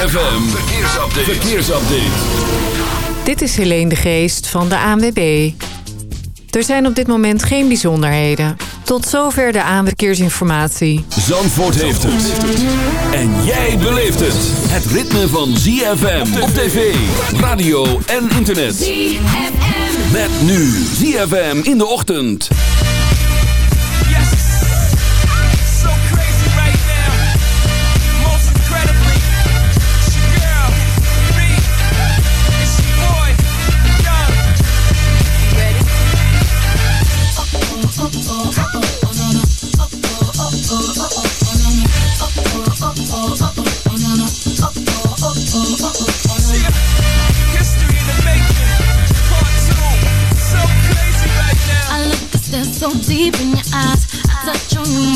ZFM, verkeersupdate. verkeersupdate. Dit is Helene de Geest van de ANWB. Er zijn op dit moment geen bijzonderheden. Tot zover de ANWB-verkeersinformatie. Zandvoort heeft het. En jij beleeft het. Het ritme van ZFM op tv, radio en internet. ZFM. Met nu ZFM in de ochtend.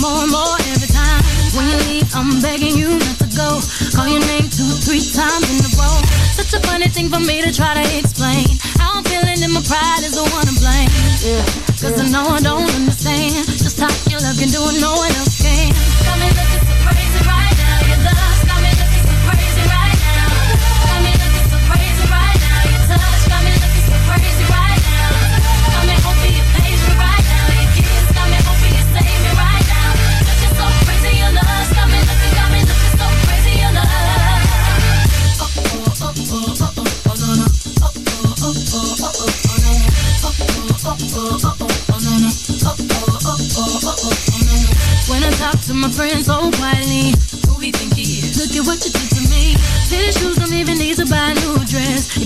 More and more every time. When you leave, I'm begging you not to go. Call your name two, three times in a row. Such a funny thing for me to try to explain. How I'm feeling and my pride is the one to blame. Yeah. Cause I know I don't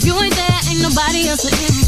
you ain't there, ain't nobody else to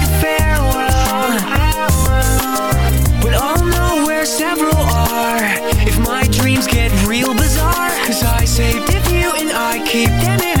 keep them in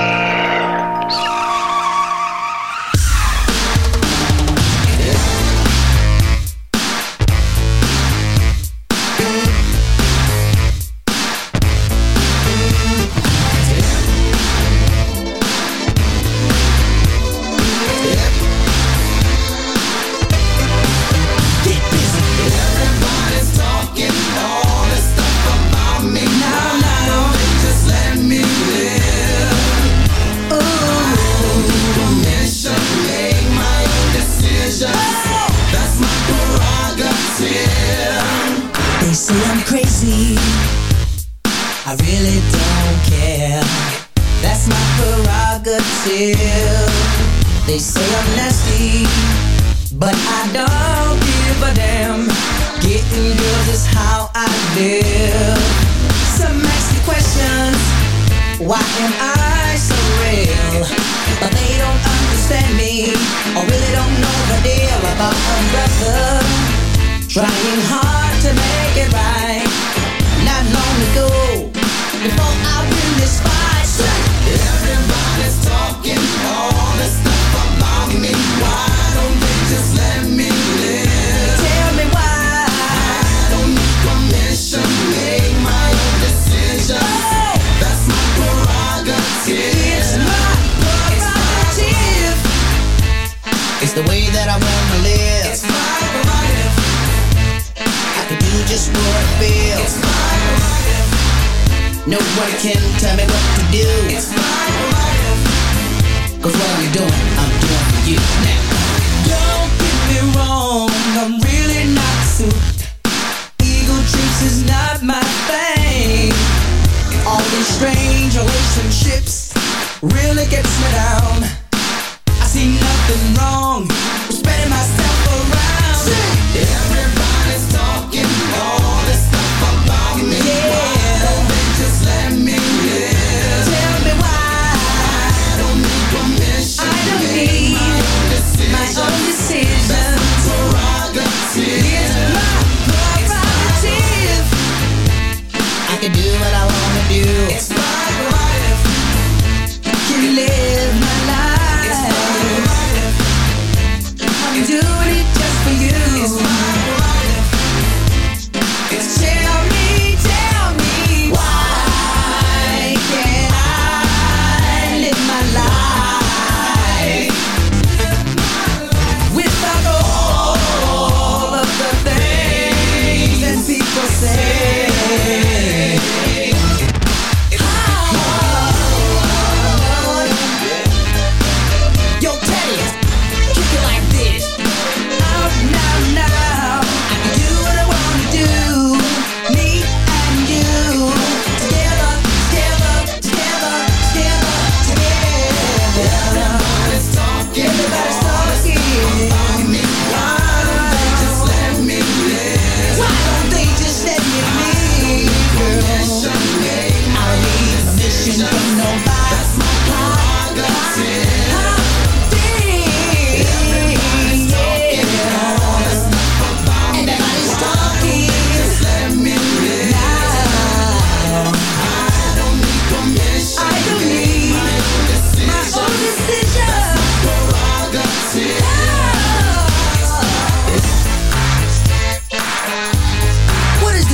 relationships really gets me down. I see nothing wrong with spending myself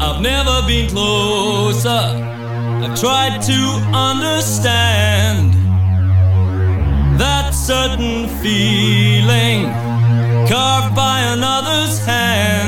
I've never been closer. I've tried to understand that certain feeling carved by another's hand.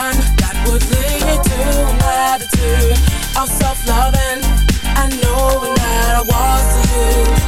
man that would lead me to an attitude of self-loving. and knowing that I was to you.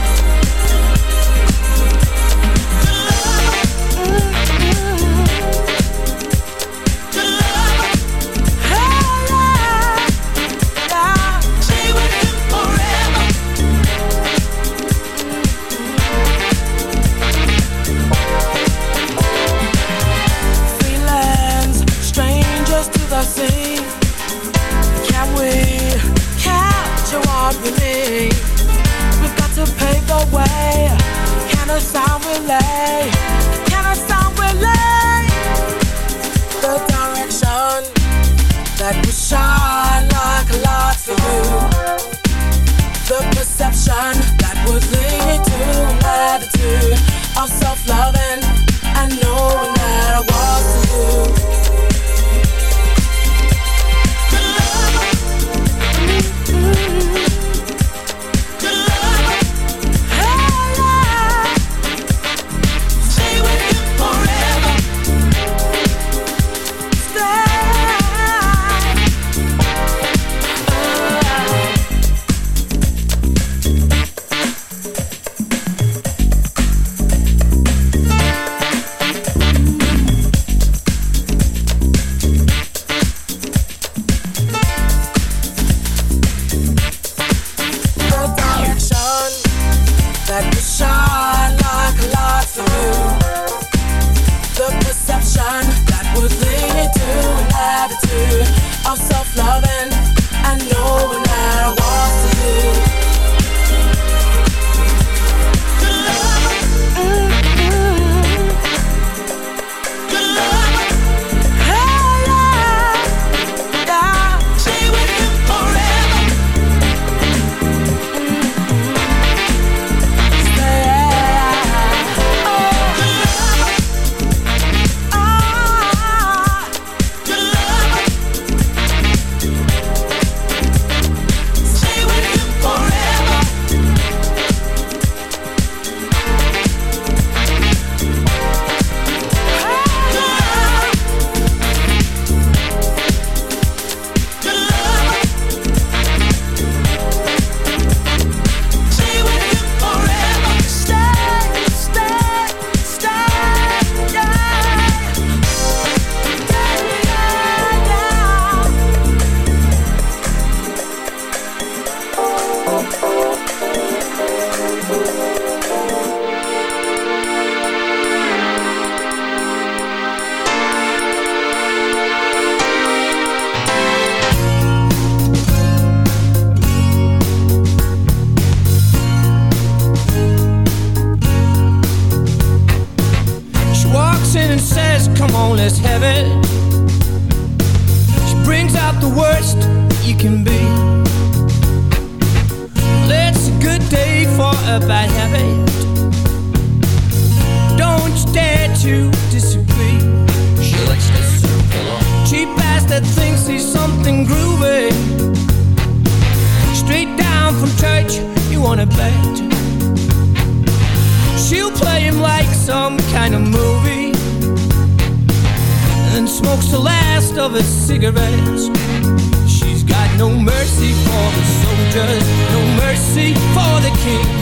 to disagree. She likes to circle Cheap ass that thinks he's something groovy. Straight down from church, you wanna bet. She'll play him like some kind of movie. And smokes the last of his cigarettes. She's got no mercy for the soldiers, no mercy for the king.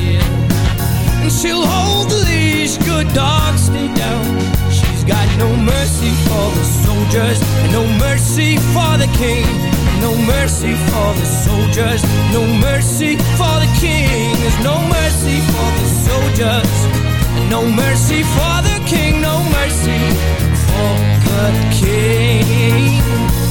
she'll hold the leash. Good dogs stay down. She's got no mercy for the soldiers No mercy for the king. No mercy for the soldiers No mercy for the king. There's no mercy for the soldiers No mercy for the king. No mercy for the king.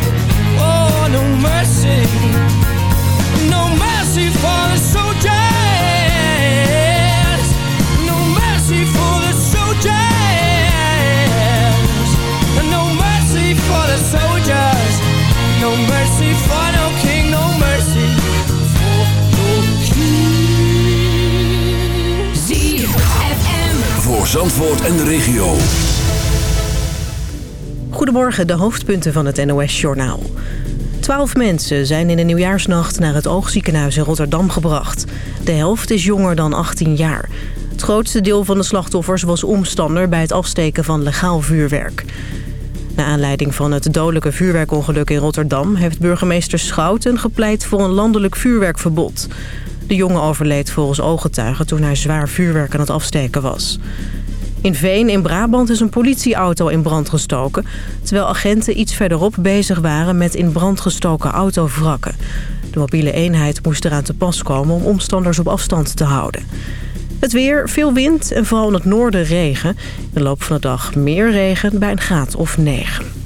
En de regio. Goedemorgen, de hoofdpunten van het NOS-journaal. Twaalf mensen zijn in de nieuwjaarsnacht naar het oogziekenhuis in Rotterdam gebracht. De helft is jonger dan 18 jaar. Het grootste deel van de slachtoffers was omstander bij het afsteken van legaal vuurwerk. Na aanleiding van het dodelijke vuurwerkongeluk in Rotterdam... heeft burgemeester Schouten gepleit voor een landelijk vuurwerkverbod. De jongen overleed volgens ooggetuigen toen hij zwaar vuurwerk aan het afsteken was. In Veen in Brabant is een politieauto in brand gestoken... terwijl agenten iets verderop bezig waren met in brand gestoken autovrakken. De mobiele eenheid moest eraan te pas komen om omstanders op afstand te houden. Het weer, veel wind en vooral in het noorden regen. In de loop van de dag meer regen bij een graad of 9.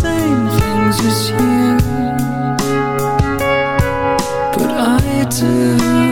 Same things as you, but I do.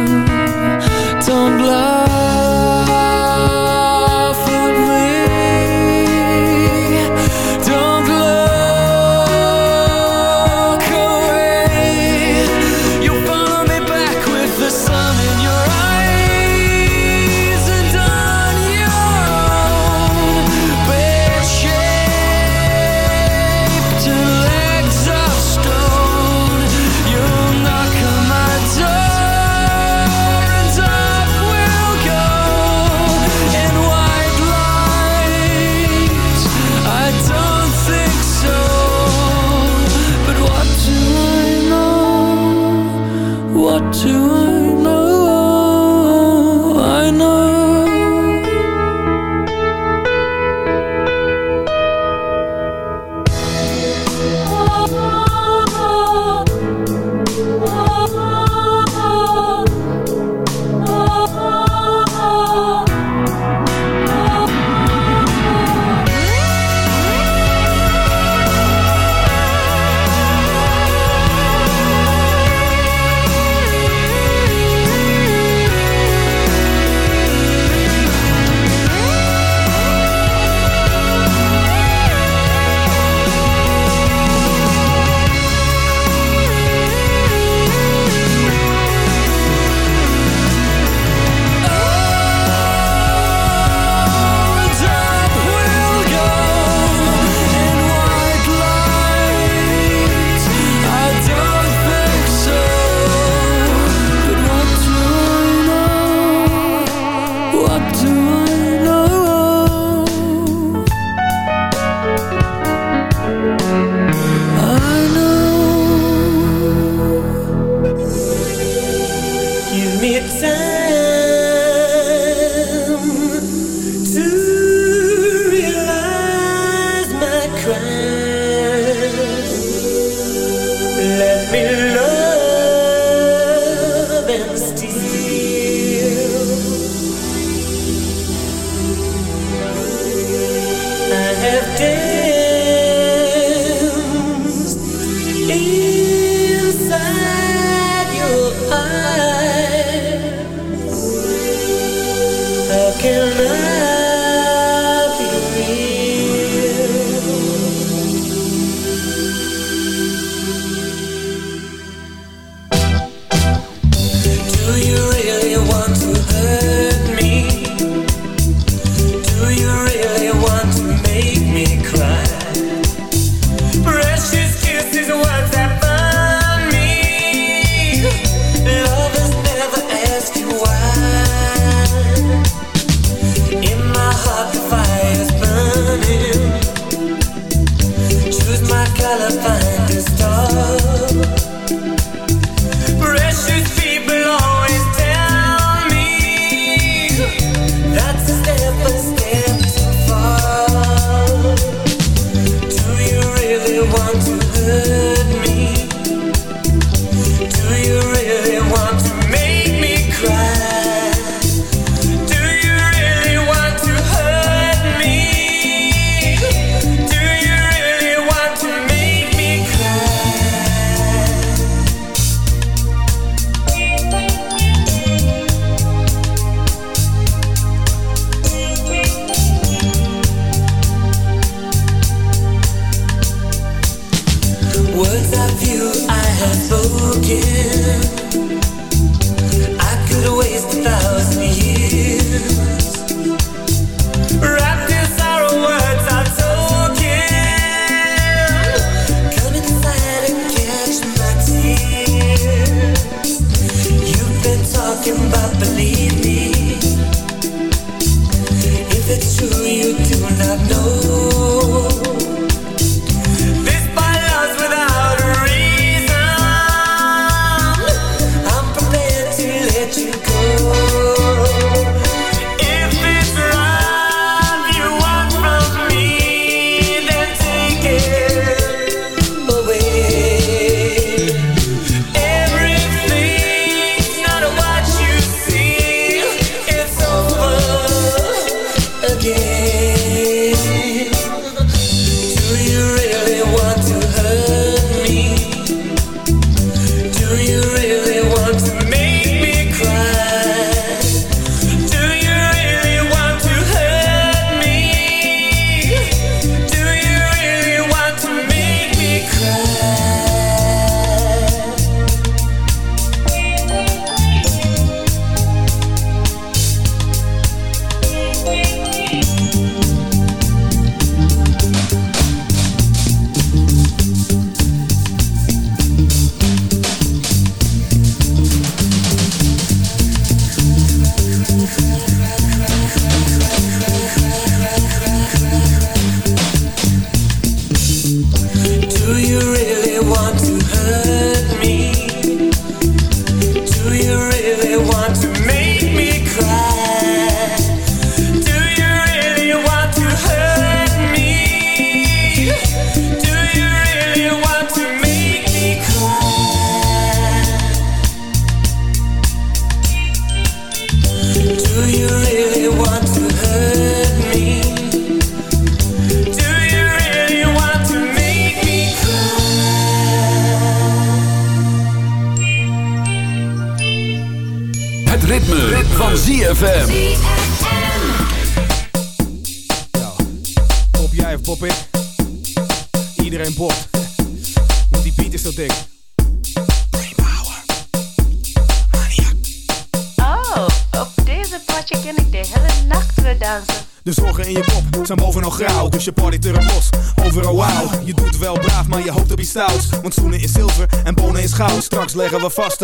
leave.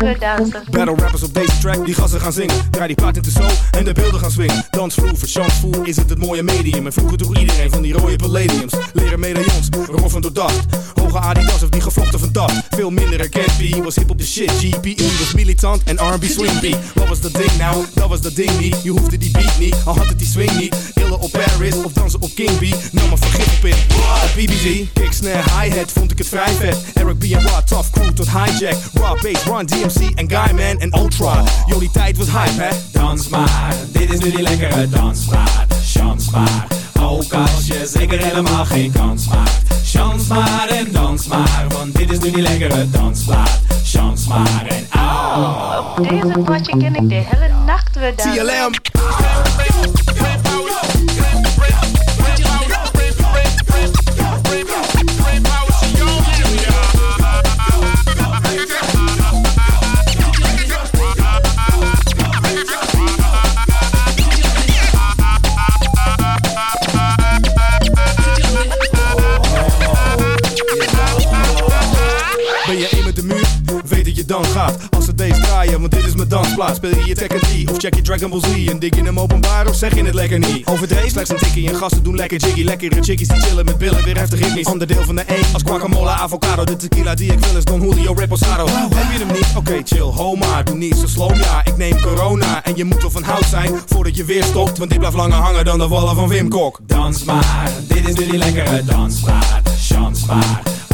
Battle rappers op deze track, die gassen gaan zingen. Draai die plaat in de zo en de beelden gaan swingen. Dansvloer, verchansvoer is het het mooie medium. En vroeger toch iedereen van die rode palladiums. Leren medaillons, roffen door dacht. Hoge Adidas of die gevlochten van dat. Veel minder herkend, was hip op de shit. GPE was militant en R&B swing beat. Wat was dat ding nou? Dat was dat ding niet. Je hoefde die beat niet, al had het die swing niet. Illen op Paris of dansen op King B. Nam maar vergif op in. Op BBG, kick, snare, hi-hat vond ik het vrij vet. Eric B en tough crew tot hijack. Raw bass, Run DMC en Guyman en Ultra. Die tijd was hype, hè? Dans maar, dit is nu die lekkere dansmaat. Chans maar, ook als je zeker helemaal geen kans maakt. Chans maar en dans maar, want dit is nu die lekkere dansplaat. Chans maar en au. Op deze potje ken ik de hele nacht weer dansen. Dansplaats. Speel je je Tekken 3 of check je Dragon Ball Z? En dik je hem openbaar of zeg je het lekker niet? Overdreven slechts een tikkie en gasten doen lekker jiggy. Lekkere chickies die chillen met billen, weer heftig ritmisch. Onderdeel van de E als guacamole, avocado. De tequila die ik wil is Don Julio Reposado. Heb je hem niet? Oké, chill, ho maar. Doe niet zo slow, ja. Ik neem corona en je moet wel van hout zijn voordat je weer stopt. Want dit blijft langer hangen dan de wallen van Wim Kok. Dans maar, dit is die lekkere dansplaat. Chans maar,